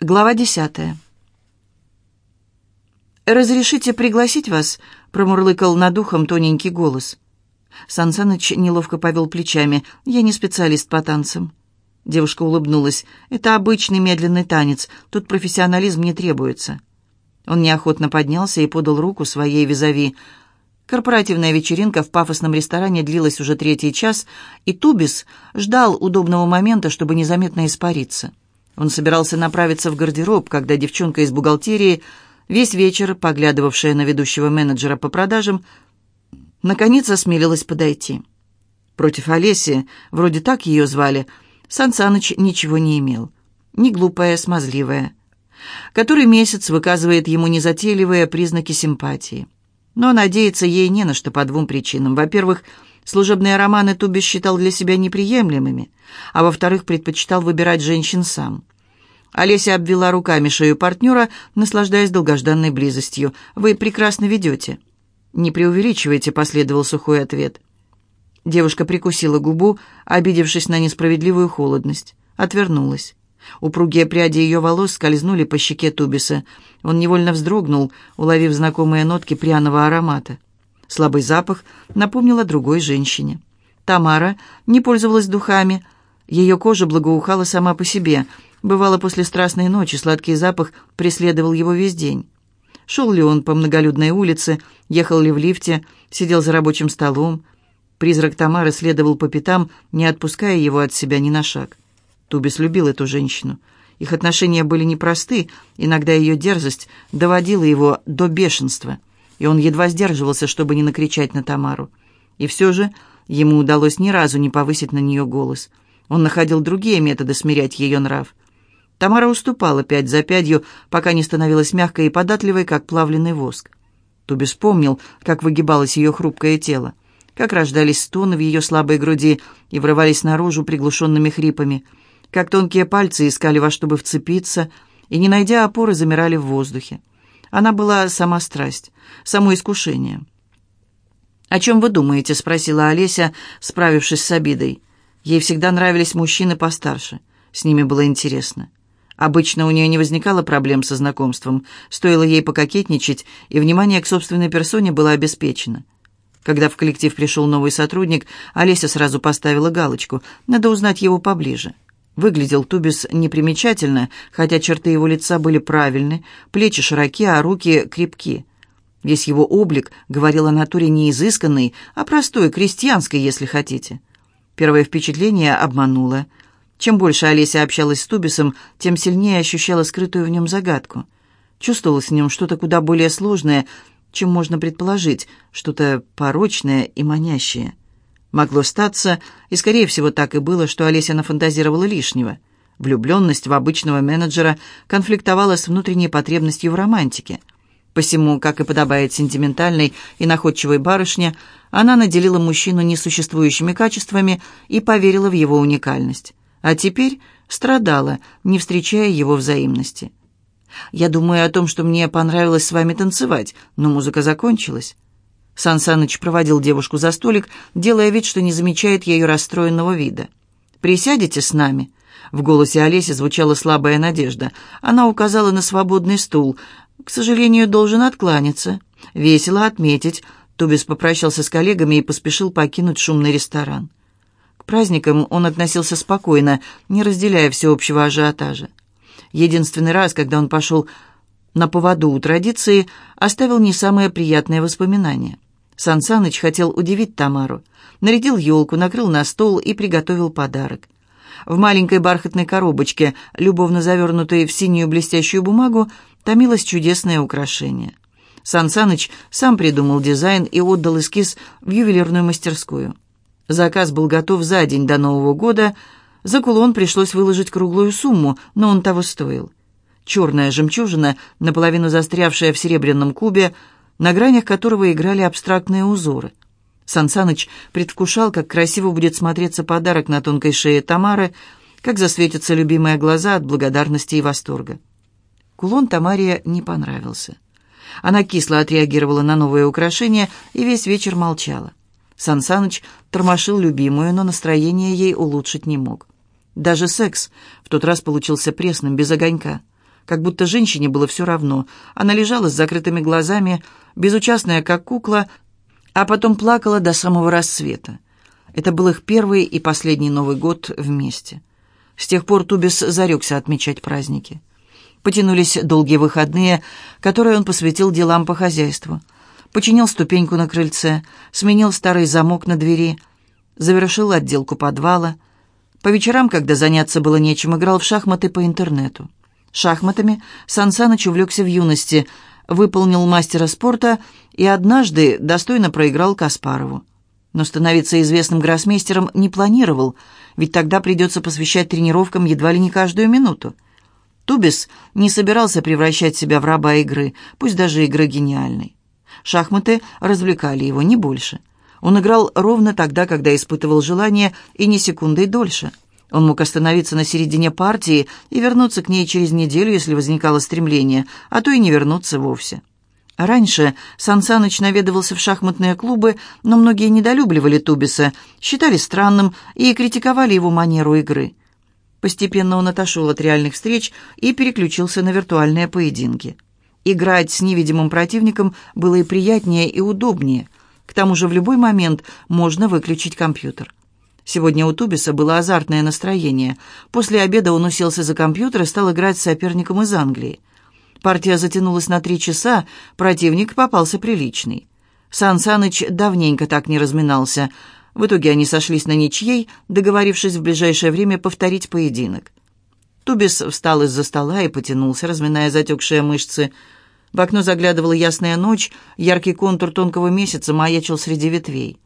Глава десятая. «Разрешите пригласить вас?» — промурлыкал над ухом тоненький голос. Сан Саныч неловко повел плечами. «Я не специалист по танцам». Девушка улыбнулась. «Это обычный медленный танец. Тут профессионализм не требуется». Он неохотно поднялся и подал руку своей визави. Корпоративная вечеринка в пафосном ресторане длилась уже третий час, и Тубис ждал удобного момента, чтобы незаметно испариться. Он собирался направиться в гардероб, когда девчонка из бухгалтерии, весь вечер поглядывавшая на ведущего менеджера по продажам, наконец осмелилась подойти. Против Олеси, вроде так ее звали, Сан ничего не имел. Не глупая, смазливая. Который месяц выказывает ему незатейливые признаки симпатии. Но надеяться ей не на что по двум причинам. Во-первых, Служебные романы Туби считал для себя неприемлемыми, а во-вторых, предпочитал выбирать женщин сам. Олеся обвела руками шею партнера, наслаждаясь долгожданной близостью. «Вы прекрасно ведете». «Не преувеличивайте», — последовал сухой ответ. Девушка прикусила губу, обидевшись на несправедливую холодность. Отвернулась. Упругие пряди ее волос скользнули по щеке Тубиса. Он невольно вздрогнул, уловив знакомые нотки пряного аромата. Слабый запах напомнил о другой женщине. Тамара не пользовалась духами. Ее кожа благоухала сама по себе. Бывало, после страстной ночи сладкий запах преследовал его весь день. Шел ли он по многолюдной улице, ехал ли в лифте, сидел за рабочим столом. Призрак Тамары следовал по пятам, не отпуская его от себя ни на шаг. Тубис любил эту женщину. Их отношения были непросты, иногда ее дерзость доводила его до бешенства и он едва сдерживался, чтобы не накричать на Тамару. И все же ему удалось ни разу не повысить на нее голос. Он находил другие методы смирять ее нрав. Тамара уступала пять за пятью, пока не становилась мягкой и податливой, как плавленый воск. Туби вспомнил, как выгибалось ее хрупкое тело, как рождались стоны в ее слабой груди и врывались наружу приглушенными хрипами, как тонкие пальцы искали во что бы вцепиться и, не найдя опоры, замирали в воздухе. Она была сама страсть, само искушение. «О чем вы думаете?» — спросила Олеся, справившись с обидой. Ей всегда нравились мужчины постарше. С ними было интересно. Обычно у нее не возникало проблем со знакомством. Стоило ей пококетничать, и внимание к собственной персоне было обеспечено. Когда в коллектив пришел новый сотрудник, Олеся сразу поставила галочку. Надо узнать его поближе. Выглядел Тубис непримечательно, хотя черты его лица были правильны, плечи широки, а руки крепки. Весь его облик говорил о натуре не изысканной, а простой, крестьянской, если хотите. Первое впечатление обмануло. Чем больше Олеся общалась с Тубисом, тем сильнее ощущала скрытую в нем загадку. Чувствовалось в нем что-то куда более сложное, чем можно предположить, что-то порочное и манящее. Могло статься, и, скорее всего, так и было, что Олеся нафантазировала лишнего. Влюбленность в обычного менеджера конфликтовала с внутренней потребностью в романтике. Посему, как и подобает сентиментальной и находчивой барышне, она наделила мужчину несуществующими качествами и поверила в его уникальность. А теперь страдала, не встречая его взаимности. «Я думаю о том, что мне понравилось с вами танцевать, но музыка закончилась». Сан Саныч проводил девушку за столик, делая вид, что не замечает ее расстроенного вида. «Присядете с нами?» В голосе Олеси звучала слабая надежда. Она указала на свободный стул. «К сожалению, должен откланяться. Весело отметить». Тубис попрощался с коллегами и поспешил покинуть шумный ресторан. К праздникам он относился спокойно, не разделяя всеобщего ажиотажа. Единственный раз, когда он пошел на поводу у традиции, оставил не самые приятные воспоминания – Сан Саныч хотел удивить Тамару. Нарядил елку, накрыл на стол и приготовил подарок. В маленькой бархатной коробочке, любовно завернутой в синюю блестящую бумагу, томилось чудесное украшение. Сан Саныч сам придумал дизайн и отдал эскиз в ювелирную мастерскую. Заказ был готов за день до Нового года. За кулон пришлось выложить круглую сумму, но он того стоил. Черная жемчужина, наполовину застрявшая в серебряном кубе, на гранях которого играли абстрактные узоры. Сансаныч предвкушал, как красиво будет смотреться подарок на тонкой шее Тамары, как засветятся любимые глаза от благодарности и восторга. Кулон Тамаре не понравился. Она кисло отреагировала на новое украшение и весь вечер молчала. Сансаныч тормошил любимую, но настроение ей улучшить не мог. Даже секс в тот раз получился пресным, без огонька. как будто женщине было все равно. Она лежала с закрытыми глазами, безучастная, как кукла, а потом плакала до самого рассвета. Это был их первый и последний Новый год вместе. С тех пор Тубис зарекся отмечать праздники. Потянулись долгие выходные, которые он посвятил делам по хозяйству. Починил ступеньку на крыльце, сменил старый замок на двери, завершил отделку подвала. По вечерам, когда заняться было нечем, играл в шахматы по интернету. Шахматами Сан Саныч увлекся в юности, выполнил мастера спорта и однажды достойно проиграл Каспарову. Но становиться известным гроссмейстером не планировал, ведь тогда придется посвящать тренировкам едва ли не каждую минуту. Тубис не собирался превращать себя в раба игры, пусть даже игры гениальной. Шахматы развлекали его не больше. Он играл ровно тогда, когда испытывал желание, и не секундой дольше. Он мог остановиться на середине партии и вернуться к ней через неделю, если возникало стремление, а то и не вернуться вовсе. Раньше Сан Саныч наведывался в шахматные клубы, но многие недолюбливали Тубиса, считали странным и критиковали его манеру игры. Постепенно он отошел от реальных встреч и переключился на виртуальные поединки. Играть с невидимым противником было и приятнее, и удобнее. К тому же в любой момент можно выключить компьютер. Сегодня у Тубиса было азартное настроение. После обеда он уселся за компьютер и стал играть с соперником из Англии. Партия затянулась на три часа, противник попался приличный. Сан Саныч давненько так не разминался. В итоге они сошлись на ничьей, договорившись в ближайшее время повторить поединок. Тубис встал из-за стола и потянулся, разминая затекшие мышцы. В окно заглядывала ясная ночь, яркий контур тонкого месяца маячил среди ветвей.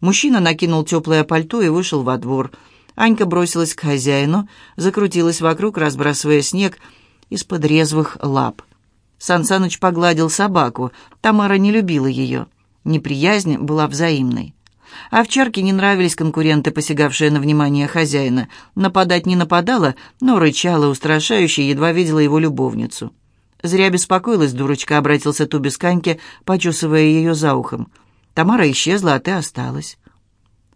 Мужчина накинул теплое пальто и вышел во двор. Анька бросилась к хозяину, закрутилась вокруг, разбрасывая снег, из-под резвых лап. Сан Саныч погладил собаку. Тамара не любила ее. Неприязнь была взаимной. Овчарке не нравились конкуренты, посягавшие на внимание хозяина. Нападать не нападала, но рычала устрашающе, едва видела его любовницу. «Зря беспокоилась, дурочка», — обратился Тубис к Аньке, почесывая ее за ухом. «Тамара исчезла, а ты осталась».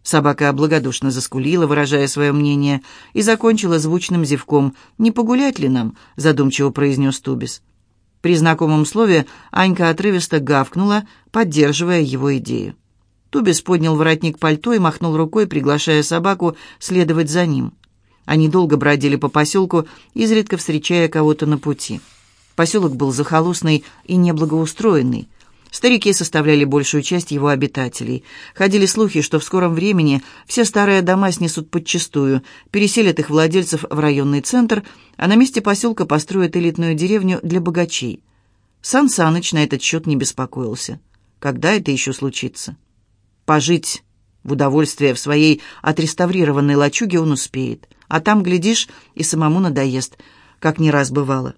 Собака благодушно заскулила, выражая свое мнение, и закончила звучным зевком. «Не погулять ли нам?» — задумчиво произнес Тубис. При знакомом слове Анька отрывисто гавкнула, поддерживая его идею. Тубис поднял воротник пальто и махнул рукой, приглашая собаку следовать за ним. Они долго бродили по поселку, изредка встречая кого-то на пути. Поселок был захолустный и неблагоустроенный. Старики составляли большую часть его обитателей. Ходили слухи, что в скором времени все старые дома снесут подчистую, переселят их владельцев в районный центр, а на месте поселка построят элитную деревню для богачей. Сан Саныч на этот счет не беспокоился. Когда это еще случится? Пожить в удовольствие в своей отреставрированной лачуге он успеет, а там, глядишь, и самому надоест, как не раз бывало.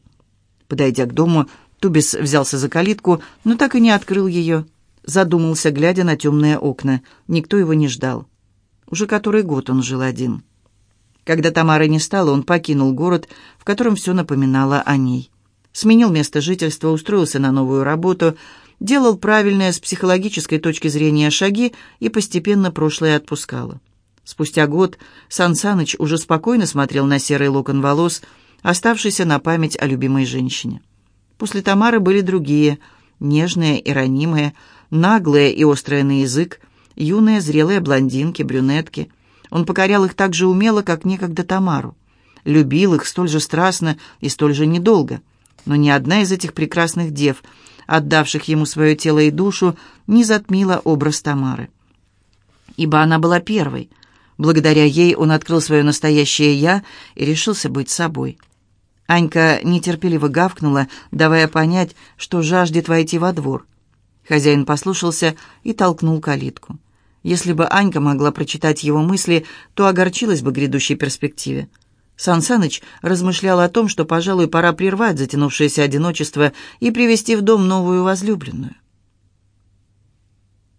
Подойдя к дому, Тубис взялся за калитку, но так и не открыл ее. Задумался, глядя на темные окна. Никто его не ждал. Уже который год он жил один. Когда Тамары не стало, он покинул город, в котором все напоминало о ней. Сменил место жительства, устроился на новую работу, делал правильные с психологической точки зрения шаги и постепенно прошлое отпускало. Спустя год Сан Саныч уже спокойно смотрел на серый локон волос, оставшийся на память о любимой женщине. После Тамары были другие, нежные и ранимые, наглые и острые на язык, юные зрелые блондинки, брюнетки. Он покорял их так же умело, как некогда Тамару. Любил их столь же страстно и столь же недолго. Но ни одна из этих прекрасных дев, отдавших ему свое тело и душу, не затмила образ Тамары. Ибо она была первой. Благодаря ей он открыл свое настоящее «я» и решился быть собой. Анька нетерпеливо гавкнула, давая понять, что жаждет войти во двор. Хозяин послушался и толкнул калитку. Если бы Анька могла прочитать его мысли, то огорчилась бы грядущей перспективе. Сан Саныч размышлял о том, что, пожалуй, пора прервать затянувшееся одиночество и привести в дом новую возлюбленную.